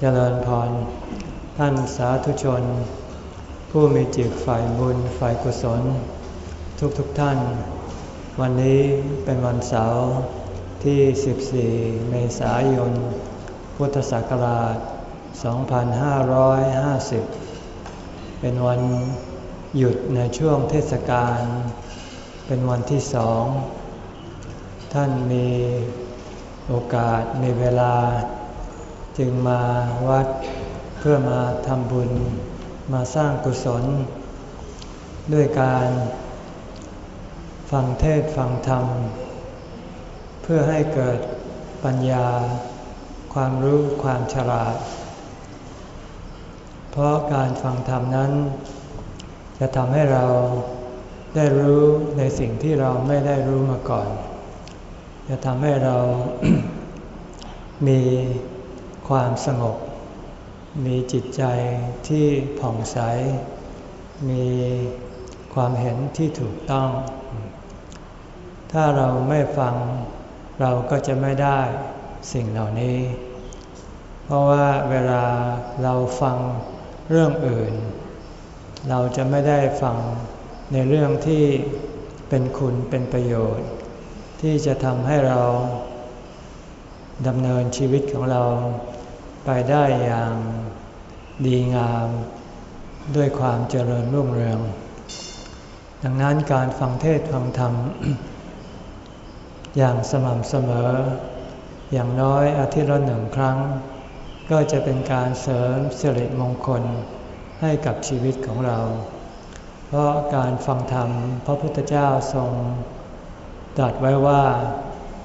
เจริญพร ท่านสาธุชน ผู้มีจิตฝ่ายบุญฝ่ายกุศล ทุกทุกท่าน วันนี้เป็นวันเสาร์ที่ 14 เมษายน พุทธศักราช 2550 เป็นวันหยุดในช่วงเทศกาล เป็นวันที่สอง ท่านมีโอกาสมีเวลา จึงมาวัดเพื่อมาทำบุญมาสร้างกุศล ด้วยการฟังเทศฟังธรรม เพื่อให้เกิดปัญญา ความรู้ความฉลาด เพราะการฟังธรรมนั้น จะทำให้เราได้รู้ในสิ่งที่เราไม่ได้รู้มาก่อน จะทำให้เรามี ความสงบ มีจิตใจที่ผ่องใส มีความเห็นที่ถูกต้อง ถ้าเราไม่ฟังเราก็จะไม่ได้สิ่งเหล่านี้ เพราะว่าเวลาเราฟังเรื่องอื่น เราจะไม่ได้ฟังในเรื่องที่เป็นคุณเป็นประโยชน์ ที่จะทำให้เราดำเนินชีวิตของเรา ไปได้อย่างดีงามด้วยความเจริญรุ่งเรือง ดังนั้นการฟังเทศฟังธรรม อย่างสม่ำเสมอ อย่างน้อยอาทิตย์ละหนึ่งครั้ง ก็จะเป็นการเสริมสิริมงคลให้กับชีวิตของเรา เพราะการฟังธรรมพระพุทธเจ้าทรงตรัสไว้ว่า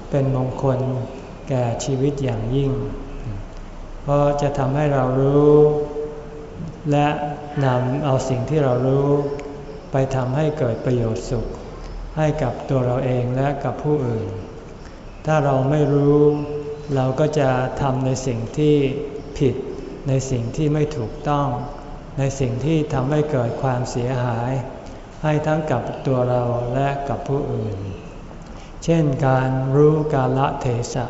เป็นมงคลแก่ชีวิตอย่างยิ่ง ราะจะทำให้เรารู้ และนำเอาสิ่งที่เรารู้ ไปทำให้เกิดประโยชน์สุข ให้กับตัวเราเองและกับผู้อื่น ถ้าเราไม่รู้ เราก็จะทำในสิ่งที่ผิด ในสิ่งที่ไม่ถูกต้อง ในสิ่งที่ทำให้เกิดความเสียหาย ให้ทั้งกับตัวเราและกับผู้อื่น เช่นการรู้กาละเทศะ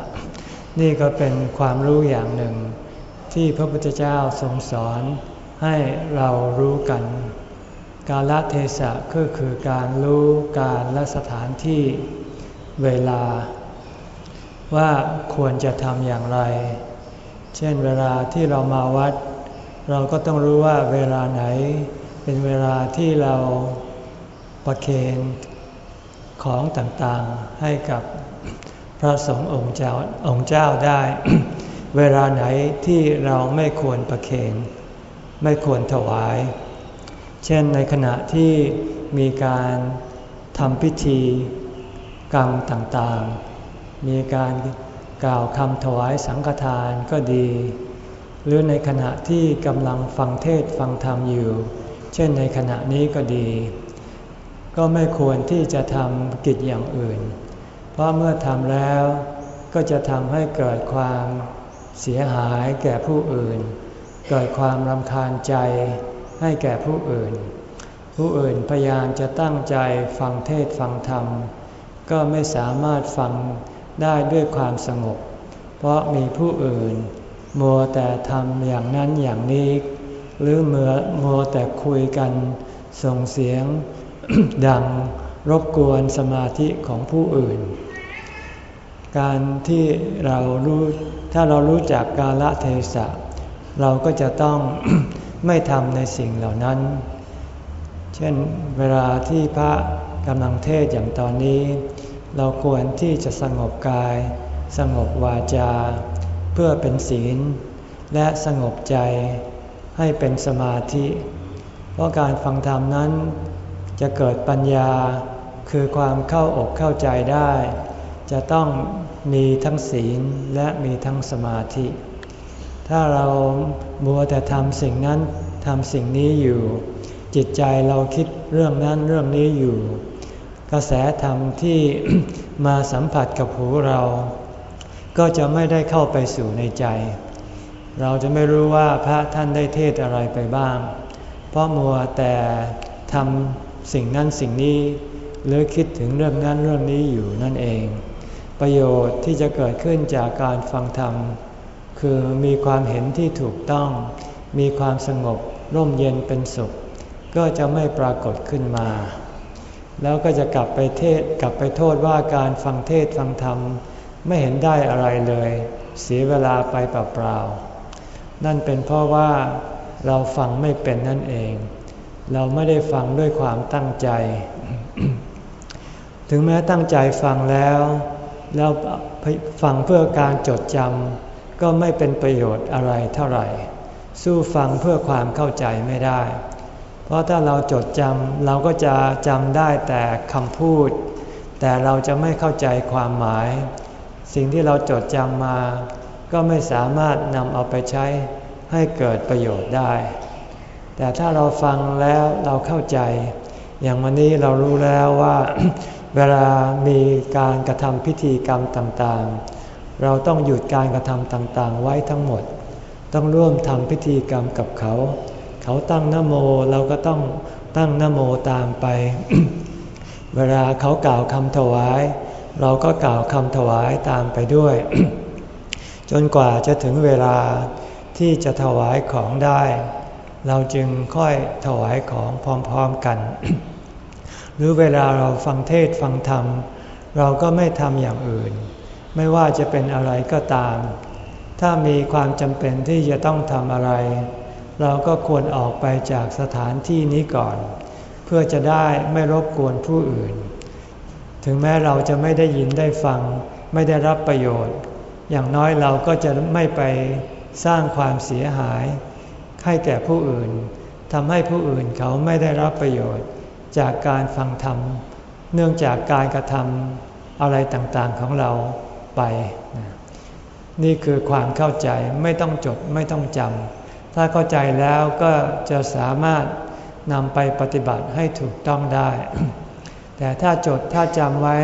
นี่ก็เป็นความรู้อย่างหนึ่ง ที่พระพุทธเจ้าทรงสอนให้เรารู้กัน กาลเทศะก็คือการรู้การและสถานที่เวลา ว่าควรจะทำอย่างไร เช่นเวลาที่เรามาวัด เราก็ต้องรู้ว่าเวลาไหน เป็นเวลาที่เราประเคนของต่างๆให้กับพระสงฆ์องค์เจ้าองค์เจ้าได้ เวลาไหนที่เราไม่ควรประเคนไม่ควรถวาย เช่นในขณะที่มีการทำพิธีกรรมต่างๆ มีการกล่าวคำถวายสังฆทานก็ดี หรือในขณะที่กำลังฟังเทศฟังธรรมอยู่ เช่นในขณะนี้ก็ดี ก็ไม่ควรที่จะทำกิจอย่างอื่น เพราะเมื่อทำแล้วก็จะทำให้เกิดความ เสียหายแก่ผู้อื่น เกิดความรำคาญใจให้แก่ผู้อื่น ผู้อื่นพยายามจะตั้งใจฟังเทศฟังธรรม ก็ไม่สามารถฟังได้ด้วยความสงบ เพราะมีผู้อื่น มัวแต่ทำอย่างนั้นอย่างนี้ หรือเมื่อมัวแต่คุยกัน ส่งเสียง ดังรบกวนสมาธิของผู้อื่น การที่เรารู้ ถ้าเรารู้จักกาลเทศะ เราก็จะต้องไม่ทำในสิ่งเหล่านั้น เช่นเวลาที่พระกำลังเทศอย่างตอนนี้ เราควรที่จะสงบกาย สงบวาจา เพื่อเป็นศีล และสงบใจให้เป็นสมาธิ เพราะการฟังธรรมนั้นจะเกิดปัญญาคือความเข้าอกเข้าใจได้ จะต้องมีทั้งศีลและมีทั้งสมาธิ ถ้าเราบัวแต่ทำสิ่งนั้นทำสิ่งนี้อยู่ จิตใจเราคิดเรื่องนั้นเรื่องนี้อยู่ กระแสธรรมที่มาสัมผัสกับหูเรา ก็จะไม่ได้เข้าไปสู่ในใจ เราจะไม่รู้ว่าพระท่านได้เทศอะไรไปบ้าง เพราะมัวแต่ทำสิ่งนั้นสิ่งนี้หรือคิดถึงเรื่องนั้นเรื่องนี้อยู่นั่นเอง ประโยชน์ที่จะเกิดขึ้นจากการฟังธรรม คือมีความเห็นที่ถูกต้อง มีความสงบร่มเย็นเป็นสุข ก็จะไม่ปรากฏขึ้นมา แล้วก็จะกลับไปเทศกลับไปโทษว่าการฟังเทศฟังธรรม ไม่เห็นได้อะไรเลย เสียเวลาไปเปล่าๆนั่นเป็นเพราะว่าเราฟังไม่เป็นนั่นเอง เราไม่ได้ฟังด้วยความตั้งใจ ถึงแม้ตั้งใจฟังแล้ว แล้วฟังเพื่อการจดจำก็ไม่เป็นประโยชน์อะไรเท่าไหร่ สู้ฟังเพื่อความเข้าใจไม่ได้ เพราะถ้าเราจดจำเราก็จะจำได้แต่คำพูด แต่เราจะไม่เข้าใจความหมาย สิ่งที่เราจดจำมา ก็ไม่สามารถนำเอาไปใช้ให้เกิดประโยชน์ได้ แต่ถ้าเราฟังแล้วเราเข้าใจ อย่างวันนี้เรารู้แล้วว่า เวลามีการกระทำพิธีกรรมต่างๆ เราต้องหยุดการกระทำต่างๆ ไว้ทั้งหมด ต้องร่วมทำพิธีกรรมกับเขา เขาตั้งนโมเราก็ต้องตั้งนโมตามไป เวลาเขากล่าวคำถวาย เราก็กล่าวคำถวายตามไปด้วย จนกว่าจะถึงเวลาที่จะถวายของได้ เราจึงค่อยถวายของพร้อมๆกัน หรือเวลาเราฟังเทศฟังธรรม เราก็ไม่ทำอย่างอื่น ไม่ว่าจะเป็นอะไรก็ตาม ถ้ามีความจำเป็นที่จะต้องทำอะไร เราก็ควรออกไปจากสถานที่นี้ก่อน เพื่อจะได้ไม่รบกวนผู้อื่น ถึงแม้เราจะไม่ได้ยินได้ฟัง ไม่ได้รับประโยชน์ อย่างน้อยเราก็จะไม่ไปสร้างความเสียหายให้แก่ผู้อื่นทำให้ผู้อื่นเขาไม่ได้รับประโยชน์ จากการฟังธรรม เนื่องจากการกระทำอะไรต่างๆของเราไป นี่คือความเข้าใจไม่ต้องจดไม่ต้องจำถ้าเข้าใจแล้วก็จะสามารถนำไปปฏิบัติให้ถูกต้องได้ แต่ถ้าจดถ้าจำไว้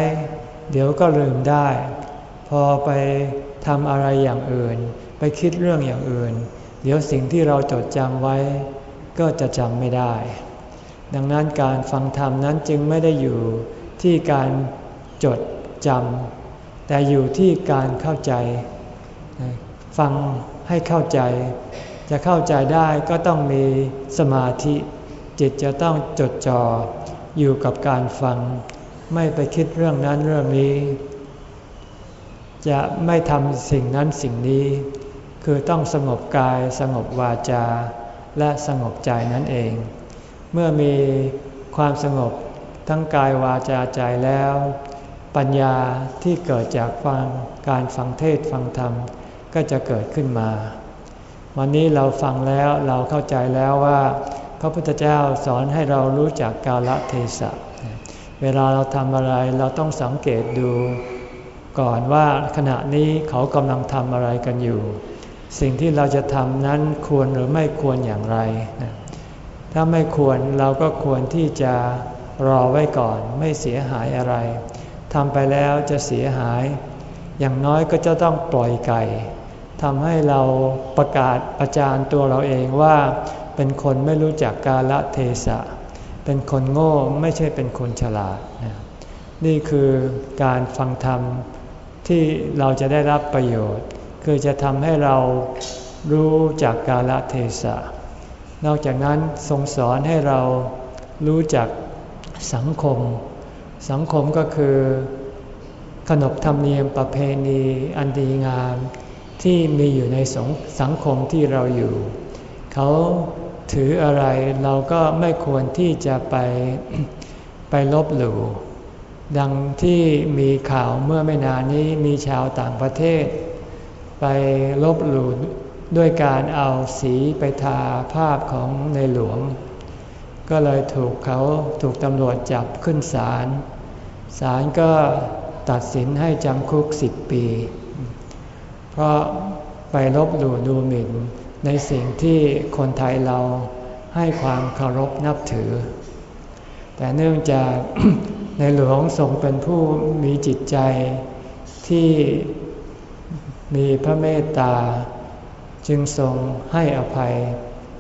เดี๋ยวก็ลืมได้ พอไปทำอะไรอย่างอื่น ไปคิดเรื่องอย่างอื่น เดี๋ยวสิ่งที่เราจดจำไว้ ก็จะจำไม่ได้ ดังนั้นการฟังธรรมนั้นจึงไม่ได้อยู่ที่การจดจำแต่อยู่ที่การเข้าใจ ฟังให้เข้าใจ จะเข้าใจได้ก็ต้องมีสมาธิ จิตจะต้องจดจ่ออยู่กับการฟัง ไม่ไปคิดเรื่องนั้นเรื่องนี้ จะไม่ทำสิ่งนั้นสิ่งนี้ คือต้องสงบกายสงบวาจา และสงบใจนั่นเอง เมื่อมีความสงบทั้งกายวาจาใจแล้ว ปัญญาที่เกิดจากฟังการฟังเทศฟังธรรมก็จะเกิดขึ้นมา วันนี้เราฟังแล้วเราเข้าใจแล้วว่า พระพุทธเจ้าสอนให้เรารู้จักกาลเทศะ เวลาเราทำอะไรเราต้องสังเกตดู ก่อนว่าขณะนี้เขากำลังทำอะไรกันอยู่ สิ่งที่เราจะทำนั้นควรหรือไม่ควรอย่างไร ถ้าไม่ควรเราก็ควรที่จะรอไว้ก่อนไม่เสียหายอะไรทำไปแล้วจะเสียหาย อย่างน้อยก็จะต้องปล่อยไก่ทำให้เราประกาศประจานตัวเราเองว่า เป็นคนไม่รู้จักกาลเทศะ เป็นคนโง่ไม่ใช่เป็นคนฉลาด นี่คือการฟังธรรมที่เราจะได้รับประโยชน์ คือจะทำให้เรารู้จากกาลเทศะ นอกจากนั้นทรงสอนให้เรารู้จักสังคม สังคมก็คือขนบธรรมเนียมประเพณีอันดีงามที่มีอยู่ในสงสังคมที่เราอยู่ เขาถืออะไรเราก็ไม่ควรที่จะไปไปลบหลู่ดังที่มีข่าวเมื่อไม่นานนี้มีชาวต่างประเทศ ไปลบหลู่ ด้วยการเอาสีไปทาภาพของในหลวง ก็เลยถูกเขาถูกตำรวจจับขึ้นศาลศาลก็ตัดสินให้จำคุกสิบปี เพราะไปลบหลู่ดูหมิ่นในสิ่งที่คนไทยเราให้ความเคารพนับถือ แต่เนื่องจากในหลวงทรงเป็นผู้มีจิตใจที่มีพระเมตตา จึงทรงให้อภัย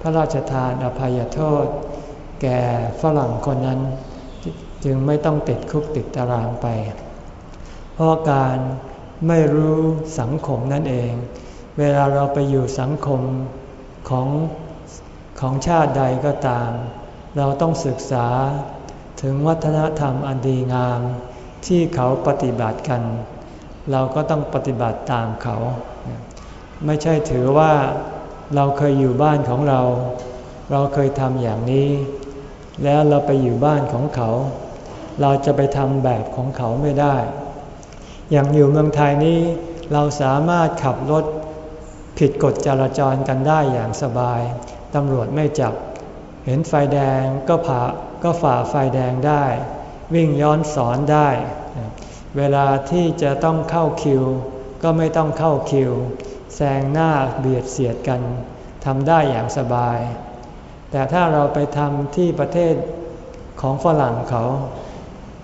พระราชทานอภัยโทษ แก่ฝรั่งคนนั้น จึงไม่ต้องติดคุกติดตารางไป เพราะการไม่รู้สังคมนั่นเอง เวลาเราไปอยู่สังคมของของชาติใดก็ตาม เราต้องศึกษาถึงวัฒนธรรมอันดีงาม ที่เขาปฏิบัติกัน เราก็ต้องปฏิบัติตามเขา ไม่ใช่ถือว่าเราเคยอยู่บ้านของเรา เราเคยทำอย่างนี้ แล้วเราไปอยู่บ้านของเขา เราจะไปทำแบบของเขาไม่ได้ อย่างอยู่เมืองไทยนี้เราสามารถขับรถผิดกฎจราจรกันได้อย่างสบาย ตำรวจไม่จับ เห็นไฟแดงก็ผ่าก็ฝ่าไฟแดงได้ วิ่งย้อนสอนได้ เวลาที่จะต้องเข้าคิว ก็ไม่ต้องเข้าคิว แซงหน้าเบียดเสียดกันทำได้อย่างสบาย แต่ถ้าเราไปทำที่ประเทศของฝรั่งเขา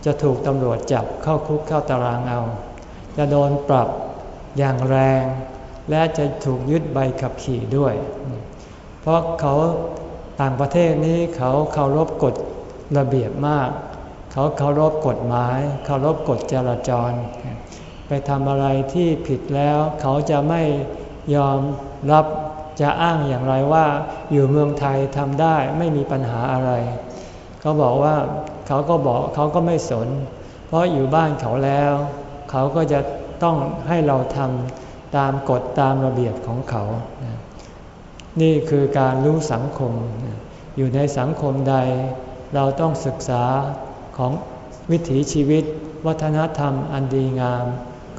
จะถูกตำรวจจับเข้าคุกเข้าตารางเอา จะโดนปรับอย่างแรง และจะถูกยึดใบขับขี่ด้วย เพราะเขาต่างประเทศนี้เขาเคารพกฎระเบียบมาก เขาเคารพกฎหมาย เคารพกฎจราจร ไปทำอะไรที่ผิดแล้วเขาจะไม่ ยอมรับจะอ้างอย่างไรว่าอยู่เมืองไทยทำได้ไม่มีปัญหาอะไร เขาบอกว่าเขาก็บอกเขาก็ไม่สน เพราะอยู่บ้านเขาแล้ว เขาก็จะต้องให้เราทำตามกฎตามระเบียบของเขา นี่คือการรู้สังคม อยู่ในสังคมใด เราต้องศึกษาของวิถีชีวิต วัฒนธรรมอันดีงาม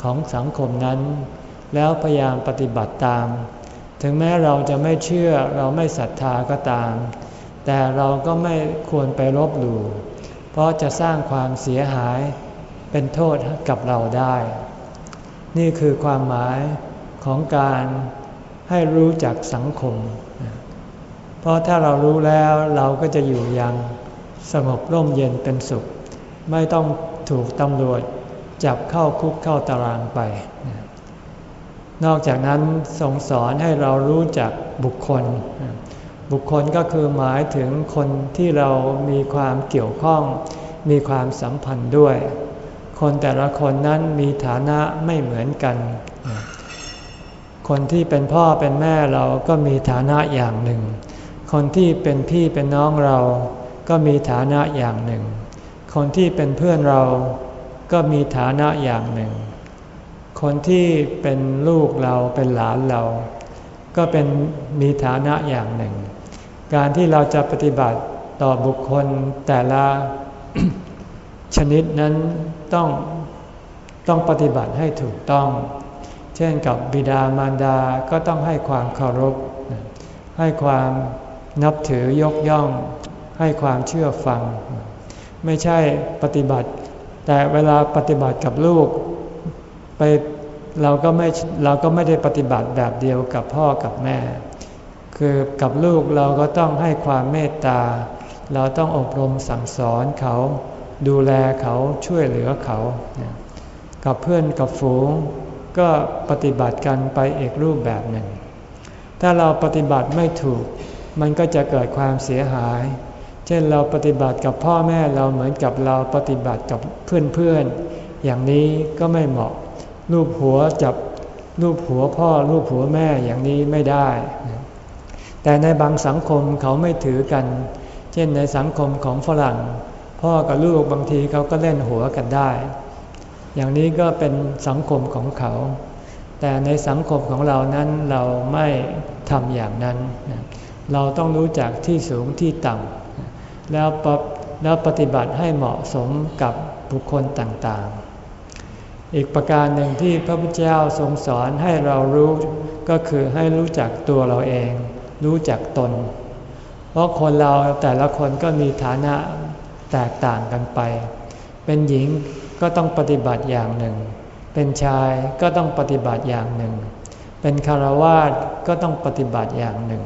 ของสังคมนั้น แล้วพยายามปฏิบัติตาม ถึงแม้เราจะไม่เชื่อเราไม่ศรัทธาก็ตาม แต่เราก็ไม่ควรไปลบหลู่เพราะจะสร้างความเสียหายเป็นโทษกับเราได้ นี่คือความหมายของการให้รู้จักสังคม เพราะถ้าเรารู้แล้วเราก็จะอยู่อย่างสงบร่มเย็นเป็นสุข ไม่ต้องถูกตำรวจจับเข้าคุกเข้าตารางไป นอกจากนั้นทรงสอนให้เรารู้จักบุคคล บุคคลก็คือหมายถึงคนที่เรามีความเกี่ยวข้อง มีความสัมพันธ์ด้วย คนแต่ละคนนั้นมีฐานะไม่เหมือนกัน คนที่เป็นพ่อเป็นแม่เราก็มีฐานะอย่างหนึ่ง คนที่เป็นพี่เป็นน้องเราก็มีฐานะอย่างหนึ่ง คนที่เป็นเพื่อนเราก็มีฐานะอย่างหนึ่ง คนที่เป็นลูกเราเป็นหลานเรา ก็เป็นมีฐานะอย่างหนึ่ง การที่เราจะปฏิบัติต่อบุคคลแต่ละชนิดนั้นต้องต้องปฏิบัติให้ถูกต้อง เช่นกับบิดามารดาก็ต้องให้ความเคารพ ให้ความนับถือยกย่อง ให้ความเชื่อฟัง ไม่ใช่ปฏิบัติ แต่เวลาปฏิบัติกับลูก ไป เราก็ไม่เราก็ไม่ได้ปฏิบัติแบบเดียวกับพ่อกับแม่ คือกับลูกเราก็ต้องให้ความเมตตา เราต้องอบรมสั่งสอนเขาดูแลเขาช่วยเหลือเขา กับเพื่อนกับฝูงก็ปฏิบัติกันไปอีกรูปแบบหนึ่ง ถ้าเราปฏิบัติไม่ถูก มันก็จะเกิดความเสียหาย เช่นเราปฏิบัติกับพ่อแม่เราเหมือนกับเราปฏิบัติกับเพื่อนๆ อย่างนี้ก็ไม่เหมาะ รูปหัวจับรูปหัวพ่อรูปหัวแม่อย่างนี้ไม่ได้ แต่ในบางสังคมเขาไม่ถือกัน เช่นในสังคมของฝรั่ง พ่อกับลูกบางทีเขาก็เล่นหัวกันได้ อย่างนี้ก็เป็นสังคมของเขา แต่ในสังคมของเรานั้นเราไม่ทำอย่างนั้น เราต้องรู้จักที่สูงที่ต่ำแล้วปแล้วปฏิบัติให้เหมาะสมกับบุคคลต่างๆ อีกประการหนึ่งที่พระพุทธเจ้าทรงสอนให้เรารู้ ก็คือให้รู้จักตัวเราเอง รู้จักตน เพราะคนเราแต่ละคนก็มีฐานะแตกต่างกันไป เป็นหญิงก็ต้องปฏิบัติอย่างหนึ่ง เป็นชายก็ต้องปฏิบัติอย่างหนึ่ง เป็นคารวาสก็ต้องปฏิบัติอย่างหนึ่ง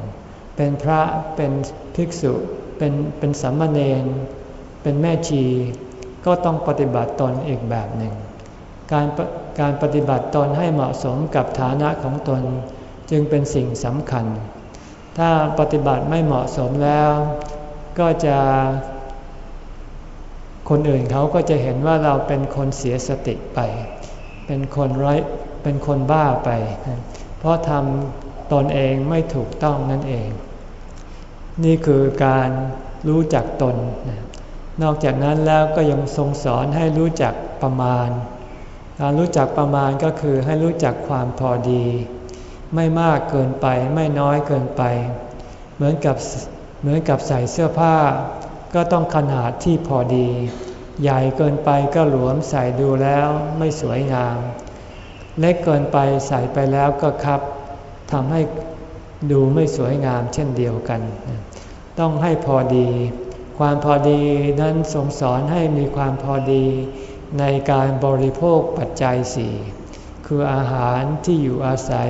เป็นพระเป็นภิกษุ เป็นเป็นสัมมาเนนเป็นแม่ชี ก็ต้องปฏิบัติตนอีกแบบหนึ่ง การการปฏิบัติตนให้เหมาะสมกับฐานะของตนจึงเป็นสิ่งสำคัญ ถ้าปฏิบัติไม่เหมาะสมแล้ว ก็จะคนอื่นเขาก็จะเห็นว่าเราเป็นคนเสียสติไป เป็นคนไร้เป็นคนบ้าไป เพราะทำตนเองไม่ถูกต้องนั่นเอง นี่คือการรู้จักตน นอกจากนั้นแล้วก็ยังทรงสอนให้รู้จักประมาณ การรู้จักประมาณก็คือให้รู้จักความพอดี ไม่มากเกินไปไม่น้อยเกินไป เหมือนกับเหมือนกับใส่เสื้อผ้า ก็ต้องขนาดที่พอดี ใหญ่เกินไปก็หลวมใส่ดูแล้วไม่สวยงาม เล็กเกินไปใส่ไปแล้วก็ครับทำให้ดูไม่สวยงามเช่นเดียวกัน ต้องให้พอดี ความพอดีนั้นทรงสอนให้มีความพอดี ในการบริโภคปัจจัยสี่คืออาหารที่อยู่อาศัย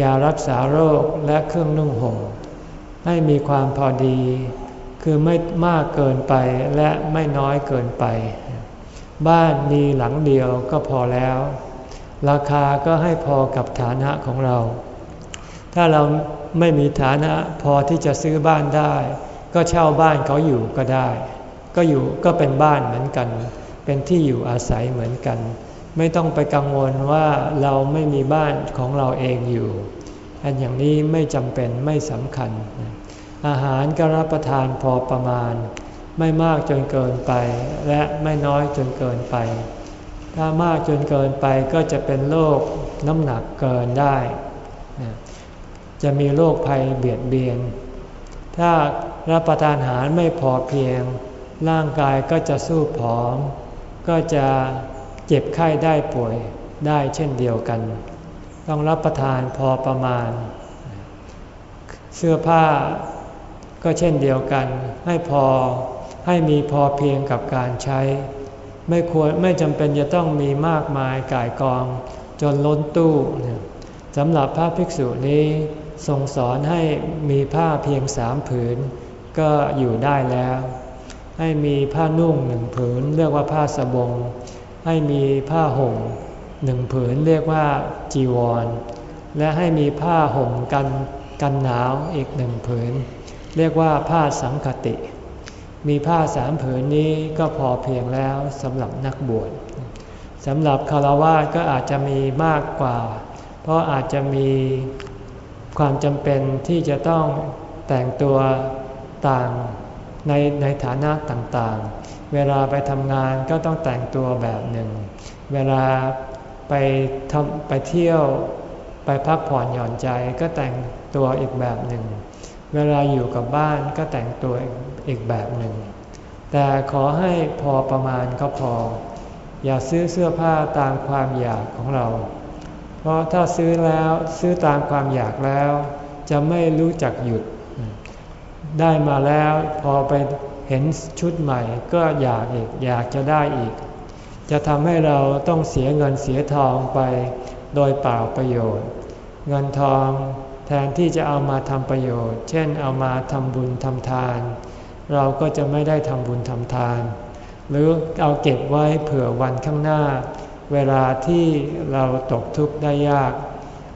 ยารักษาโรคและเครื่องนุ่งห่มให้มีความพอดี คือไม่มากเกินไปและไม่น้อยเกินไป บ้านมีหลังเดียวก็พอแล้ว ราคาก็ให้พอกับฐานะของเรา ถ้าเราไม่มีฐานะพอที่จะซื้อบ้านได้ ก็เช่าบ้านเขาอยู่ก็ได้ ก็อยู่ก็เป็นบ้านเหมือนกัน เป็นที่อยู่อาศัยเหมือนกัน ไม่ต้องไปกังวลว่าเราไม่มีบ้านของเราเองอยู่อันอย่างนี้ไม่จำเป็นไม่สำคัญ อาหารก็รับประทานพอประมาณ ไม่มากจนเกินไป และไม่น้อยจนเกินไป ถ้ามากจนเกินไปก็จะเป็นโรคน้ำหนักเกินได้ จะมีโรคภัยเบียดเบียน ถ้ารับประทานอาหารไม่พอเพียง ร่างกายก็จะสู้ผอม ก็จะเจ็บไข้ได้ป่วยได้เช่นเดียวกัน ต้องรับประทานพอประมาณ เสื้อผ้าก็เช่นเดียวกัน ให้พอให้มีพอเพียงกับการใช้ ไม่ควรไม่จำเป็นจะต้องมีมากมายก่ายกอง จนล้นตู้สำหรับพระภิกษุนี้ทรงสอนให้มีผ้าเพียงสามผืน ก็อยู่ได้แล้ว ให้มีผ้านุ่งหนึ่งผืน เรียกว่าผ้าสบง ให้มีผ้าห่มหนึ่งผืนเรียกว่าจีวร และให้มีผ้าห่มกันกันหนาวอีกหนึ่งผืน เรียกว่าผ้าสังคติ มีผ้าสามผืนนี้ก็พอเพียงแล้วสำหรับนักบวชสำหรับคารวะก็อาจจะมีมากกว่า เพราะอาจจะมีความจำเป็นที่จะต้องแต่งตัวต่าง ในในฐานะต่างๆ เวลาไปทำงานก็ต้องแต่งตัวแบบหนึ่ง เวลาไปทำไปเที่ยวไปพักผ่อนหย่อนใจก็แต่งตัวอีกแบบหนึ่ง เวลาอยู่กับบ้านก็แต่งตัวอีกแบบหนึ่ง แต่ขอให้พอประมาณก็พอ อย่าซื้อเสื้อผ้าตามความอยากของเรา เพราะถ้าซื้อแล้วซื้อตามความอยากแล้ว จะไม่รู้จักหยุด ได้มาแล้วพอไปเห็นชุดใหม่ก็อยากอีกอยากจะได้อีก จะทำให้เราต้องเสียเงินเสียทองไปโดยเปล่าประโยชน์ เงินทองแทนที่จะเอามาทำประโยชน์ เช่นเอามาทำบุญทำทาน เราก็จะไม่ได้ทำบุญทำทาน หรือเอาเก็บไว้เผื่อวันข้างหน้า เวลาที่เราตกทุกข์ได้ยาก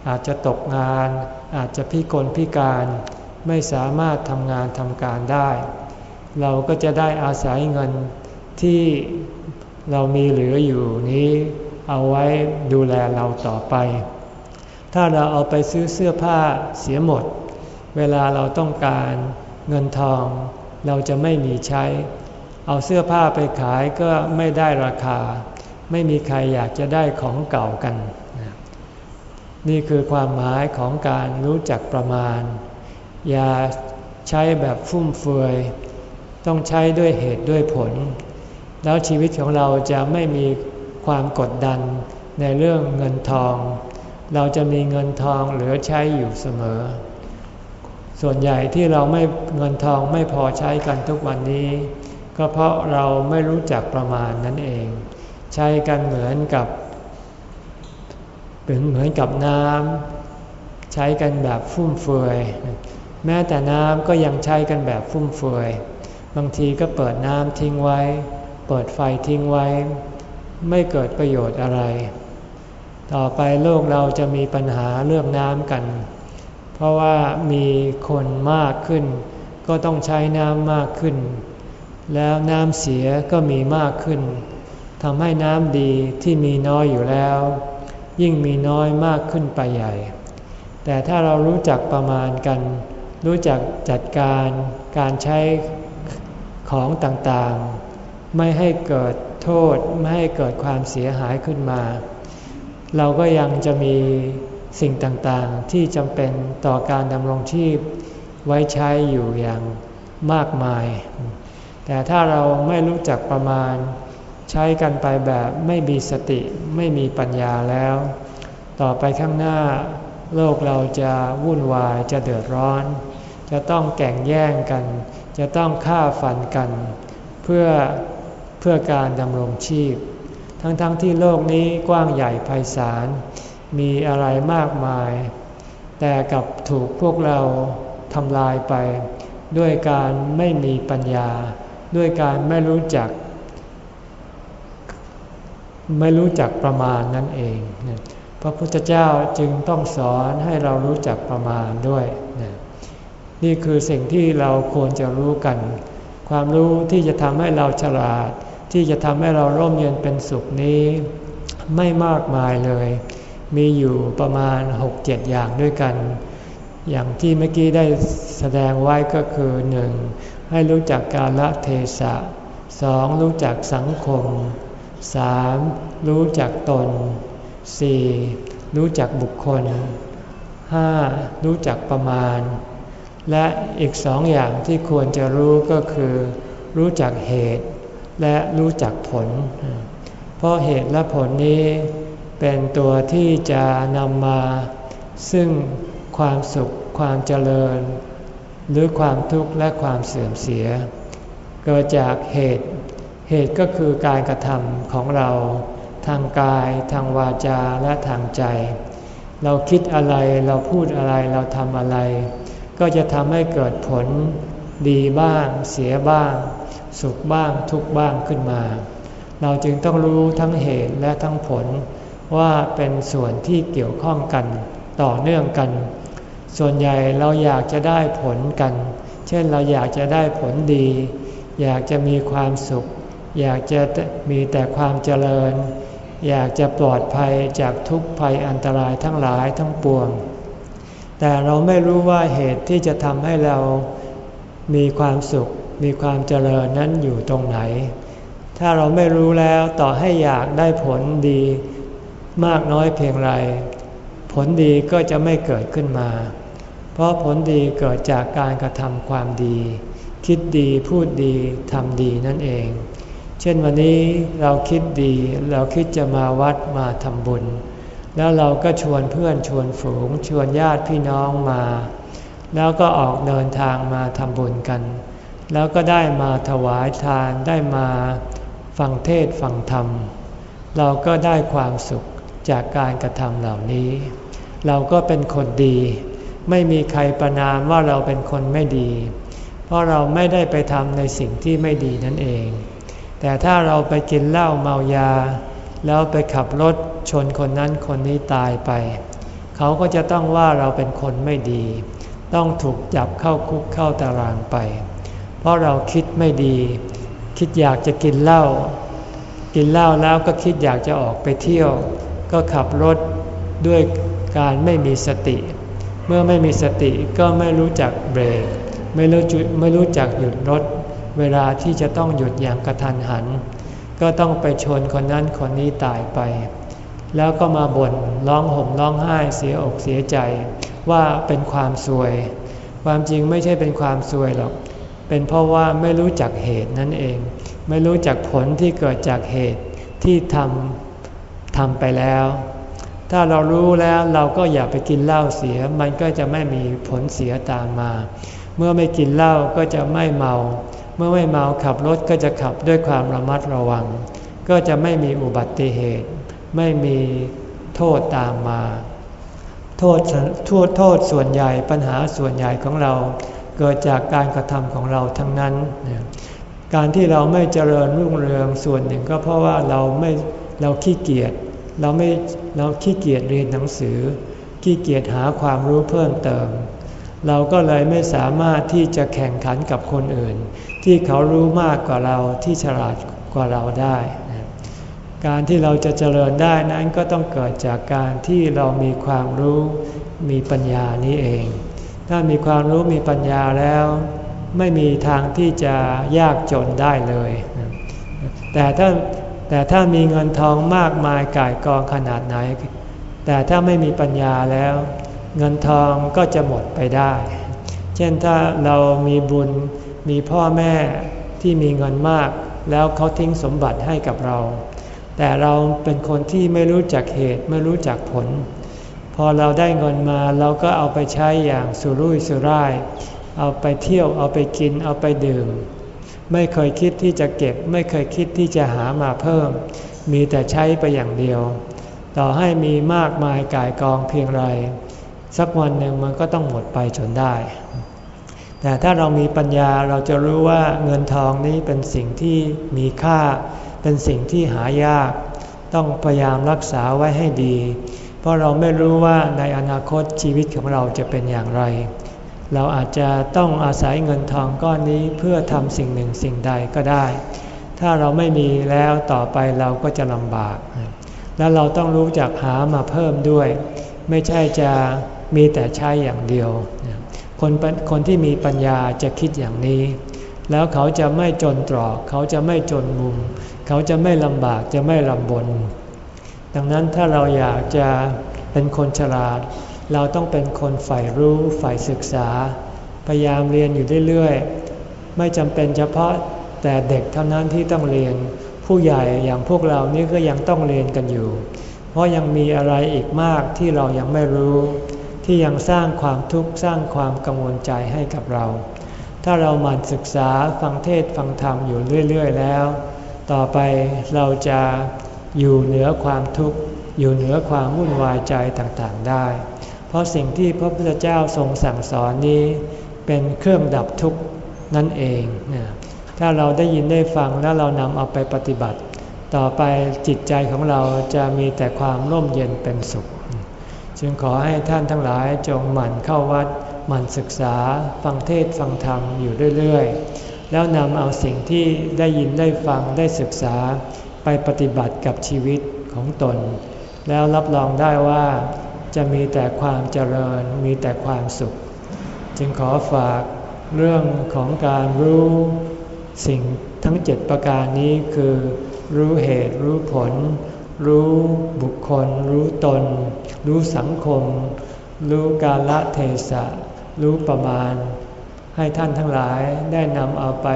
อาจจะตกงาน อาจจะพิกลพิการ ไม่สามารถทำงานทำการได้ เราก็จะได้อาศัยเงินที่เรามีเหลืออยู่นี้เอาไว้ดูแลเราต่อไป ถ้าเราเอาไปซื้อเสื้อผ้าเสียหมด เวลาเราต้องการเงินทอง เราจะไม่มีใช้ เอาเสื้อผ้าไปขายก็ไม่ได้ราคา ไม่มีใครอยากจะได้ของเก่ากัน นี่คือความหมายของการรู้จักประมาณ อย่าใช้แบบฟุ่มเฟือย ต้องใช้ด้วยเหตุด้วยผล แล้วชีวิตของเราจะไม่มีความกดดันในเรื่องเงินทอง เราจะมีเงินทองเหลือใช้อยู่เสมอ ส่วนใหญ่ที่เราไม่เงินทองไม่พอใช้กันทุกวันนี้ ก็เพราะเราไม่รู้จักประมาณนั่นเอง ใช้กันเหมือนกับเป็นเหมือนกับน้ำใช้กันแบบฟุ่มเฟือย แม้แต่น้ำก็ยังใช้กันแบบฟุ่มเฟือย บางทีก็เปิดน้ำทิ้งไว้ เปิดไฟทิ้งไว้ ไม่เกิดประโยชน์อะไร ต่อไปโลกเราจะมีปัญหาเรื่องน้ำกัน เพราะว่ามีคนมากขึ้น ก็ต้องใช้น้ำมากขึ้น แล้วน้ำเสียก็มีมากขึ้นทำให้น้ำดีที่มีน้อยอยู่แล้ว ยิ่งมีน้อยมากขึ้นไปใหญ่ แต่ถ้าเรารู้จักประมาณกัน รู้จักจัดการการใช้ของต่างๆ ไม่ให้เกิดโทษไม่ให้เกิดความเสียหายขึ้นมา เราก็ยังจะมีสิ่งต่างๆ ที่จำเป็นต่อการดำรงชีพไว้ใช้อยู่อย่างมากมาย แต่ถ้าเราไม่รู้จักประมาณ ใช้กันไปแบบไม่มีสติไม่มีปัญญาแล้ว ต่อไปข้างหน้า โลกเราจะวุ่นวายจะเดือดร้อน จะต้องแก่งแย่งกัน จะต้องฆ่าฟันกัน เพื่อเพื่อการดำรงชีพ ทั้งๆทที่โลกนี้กว้างใหญ่ไพศาลมีอะไรมากมาย แต่กับถูกพวกเราทำลายไป ด้วยการไม่มีปัญญา ด้วยการไม่รู้จัก ไม่รู้จักประมาณนั่นเอง พระพุทธเจ้าจึงต้องสอนให้เรารู้จักประมาณด้วย นี่คือสิ่งที่เราควรจะรู้กัน ความรู้ที่จะทำให้เราฉลาด ที่จะทำให้เราร่มเย็นเป็นสุขนี้ ไม่มากมายเลย มีอยู่ประมาณ 6-7 อย่างด้วยกัน อย่างที่เมื่อกี้ได้แสดงไว้ก็คือ 1. ให้รู้จักกาลเทศะ 2. รู้จักสังคม 3. รู้จักตน 4. รู้จักบุคคล 5. รู้จักประมาณ และอีกสองอย่างที่ควรจะรู้ก็คือ รู้จักเหตุและรู้จักผล เพราะเหตุและผลนี้เป็นตัวที่จะนำมา ซึ่งความสุขความเจริญ หรือความทุกข์และความเสื่อมเสีย เกิดจากเหตุ เหตุก็คือการกระทำของเรา ทางกาย ทางวาจาและทางใจ เราคิดอะไรเราพูดอะไรเราทำอะไร ก็จะทำให้เกิดผลดีบ้าง เสียบ้าง สุขบ้างทุกบ้างขึ้นมา เราจึงต้องรู้ทั้งเหตุและทั้งผลว่าเป็นส่วนที่เกี่ยวข้องกันต่อเนื่องกัน ส่วนใหญ่เราอยากจะได้ผลกัน เช่นเราอยากจะได้ผลดี อยากจะมีความสุข อยากจะมีแต่ความเจริญ อยากจะปลอดภัยจากทุกภัยอันตรายทั้งหลายทั้งปวง แต่เราไม่รู้ว่าเหตุที่จะทำให้เรามีความสุข มีความเจริญนั้นอยู่ตรงไหน ถ้าเราไม่รู้แล้วต่อให้อยากได้ผลดี มากน้อยเพียงไร ผลดีก็จะไม่เกิดขึ้นมา เพราะผลดีเกิดจากการกระทำความดี คิดดีพูดดีทำดีนั่นเอง เช่นวันนี้เราคิดดี เราคิดจะมาวัดมาทำบุญ แล้วเราก็ชวนเพื่อนชวนฝูง ชวนญาติพี่น้องมา แล้วก็ออกเดินทางมาทำบุญกัน แล้วก็ได้มาถวายทานได้มาฟังเทศฟังธรรม เราก็ได้ความสุขจากการกระทำเหล่านี้ เราก็เป็นคนดี ไม่มีใครประนามว่าเราเป็นคนไม่ดี เพราะเราไม่ได้ไปทำในสิ่งที่ไม่ดีนั่นเอง แต่ถ้าเราไปกินเหล้าเมายา แล้วไปขับรถชนคนนั้นคนนี้ตายไป เขาก็จะต้องว่าเราเป็นคนไม่ดี ต้องถูกจับเข้าคุกเข้าตารางไป เพราะเราคิดไม่ดี คิดอยากจะกินเหล้ากินเหล้าแล้วก็คิดอยากจะออกไปเที่ยว ก็ขับรถด้วยการไม่มีสติ เมื่อไม่มีสติก็ไม่รู้จักเบรก ไม่รู้จุไม่รู้จักหยุดรถ เวลาที่จะต้องหยุดอย่างกระทันหัน ก็ต้องไปชนคนนั้นคนนี้ตายไป แล้วก็มาบ่นร้องห่มร้องไห้เสียอกเสียใจ ว่าเป็นความซวย ความจริงไม่ใช่เป็นความซวยหรอก เป็นเพราะว่าไม่รู้จักเหตุนั่นเอง ไม่รู้จักผลที่เกิดจากเหตุที่ทำทำไปแล้ว ถ้าเรารู้แล้วเราก็อย่าไปกินเหล้าเสีย มันก็จะไม่มีผลเสียตามมา เมื่อไม่กินเหล้าก็จะไม่เมา เมื่อไม่เมาขับรถก็จะขับด้วยความระมัดระวัง ก็จะไม่มีอุบัติเหตุ ไม่มีโทษตามมา โทษโทษโทษส่วนใหญ่ปัญหาส่วนใหญ่ของเรา เกิดจากการกระทำของเราทั้งนั้น การที่เราไม่เจริญรุ่งเรืองส่วนหนึ่งก็เพราะว่าเราไม่เราขี้เกียจเราไม่เราขี้เกียจเรียนหนังสือ ขี้เกียจหาความรู้เพิ่มเติม เราก็เลยไม่สามารถที่จะแข่งขันกับคนอื่น ที่เขารู้มากกว่าเราที่ฉลาดกว่าเราได้ การที่เราจะเจริญได้นั้นก็ต้องเกิดจากการที่เรามีความรู้มีปัญญานี้เอง ถ้ามีความรู้มีปัญญาแล้ว ไม่มีทางที่จะยากจนได้เลย แต่ถ้าแต่ถ้ามีเงินทองมากมายก่ายกองขนาดไหน แต่ถ้าไม่มีปัญญาแล้ว เงินทองก็จะหมดไปได้ เช่นถ้าเรามีบุญมีพ่อแม่ที่มีเงินมาก แล้วเขาทิ้งสมบัติให้กับเรา แต่เราเป็นคนที่ไม่รู้จักเหตุไม่รู้จักผล พอเราได้เงินมาเราก็เอาไปใช้อย่างสุรุ่ยสุร่าย เอาไปเที่ยวเอาไปกินเอาไปดื่ม ไม่เคยคิดที่จะเก็บ ไม่เคยคิดที่จะหามาเพิ่ม มีแต่ใช้ไปอย่างเดียว ต่อให้มีมากมายกายกองเพียงไร สักวันหนึ่งมันก็ต้องหมดไปจนได้ แต่ถ้าเรามีปัญญาเราจะรู้ว่าเงินทองนี้เป็นสิ่งที่มีค่า เป็นสิ่งที่หายาก ต้องพยายามรักษาไว้ให้ดี เพราะเราไม่รู้ว่าในอนาคตชีวิตของเราจะเป็นอย่างไร เราอาจจะต้องอาศัยเงินทองก้อนนี้เพื่อทำสิ่งหนึ่งสิ่งใดก็ได้ ถ้าเราไม่มีแล้วต่อไปเราก็จะลำบาก แล้วเราต้องรู้จักหามาเพิ่มด้วย ไม่ใช่จะ มีแต่ใช้อย่างเดียว คนคนที่มีปัญญาจะคิดอย่างนี้ แล้วเขาจะไม่จนตรอก เขาจะไม่จนมุม เขาจะไม่ลำบากจะไม่ลำบน ดังนั้นถ้าเราอยากจะเป็นคนฉลาด เราต้องเป็นคนใฝ่รู้ใฝ่ศึกษา พยายามเรียนอยู่เรื่อยๆ ไม่จำเป็นเฉพาะแต่เด็กเท่านั้นที่ต้องเรียนผู้ใหญ่อย่างพวกเรานี่ก็ยังต้องเรียนกันอยู่ เพราะยังมีอะไรอีกมากที่เรายังไม่รู้ ที่ยังสร้างความทุกข์สร้างความกังวลใจให้กับเรา ถ้าเราหมั่นศึกษาฟังเทศฟังธรรมอยู่เรื่อย ๆ แล้ว ต่อไปเราจะอยู่เหนือความทุกข์อยู่เหนือความวุ่นวายใจต่างๆได้ เพราะสิ่งที่พระพุทธเจ้าทรงสั่งสอนนี้เป็นเครื่องดับทุกข์นั่นเองถ้าเราได้ยินได้ฟังแล้วเรานำเอาไปปฏิบัติ ต่อไปจิตใจของเราจะมีแต่ความร่มเย็นเป็นสุข จึงขอให้ท่านทั้งหลายจงหมั่นเข้าวัด หมั่นศึกษา ฟังเทศฟังธรรมอยู่เรื่อยๆ แล้วนำเอาสิ่งที่ได้ยินได้ฟังได้ศึกษา ไปปฏิบัติกับชีวิตของตน แล้วรับรองได้ว่าจะมีแต่ความเจริญมีแต่ความสุข จึงขอฝากเรื่องของการรู้สิ่งทั้งเจ็ดประการนี้คือ รู้เหตุรู้ผล รู้บุคคล รู้ตน รู้สังคม รู้กาลเทศะ รู้ประมาณ ให้ท่านทั้งหลายได้นำเอาไป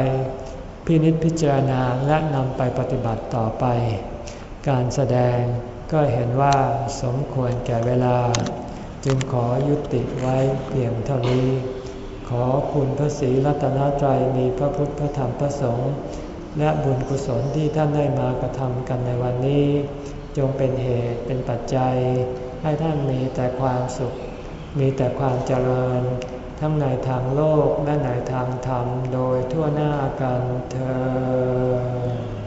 พินิจพิจารณาและนำไปปฏิบัติต่อไป การแสดงก็เห็นว่าสมควรแก่เวลา จึงขอยุติไว้เพียงเท่านี้ ขอคุณพระศรีรัตนตรัยมีพระพุทธพระธรรมพระสงฆ์ และบุญกุศลที่ท่านได้มากระทำกันในวันนี้ จงเป็นเหตุเป็นปัจจัย ให้ท่านมีแต่ความสุข มีแต่ความเจริญ ทั้งในทางโลกและในทางธรรมโดยทั่วหน้ากันเธอ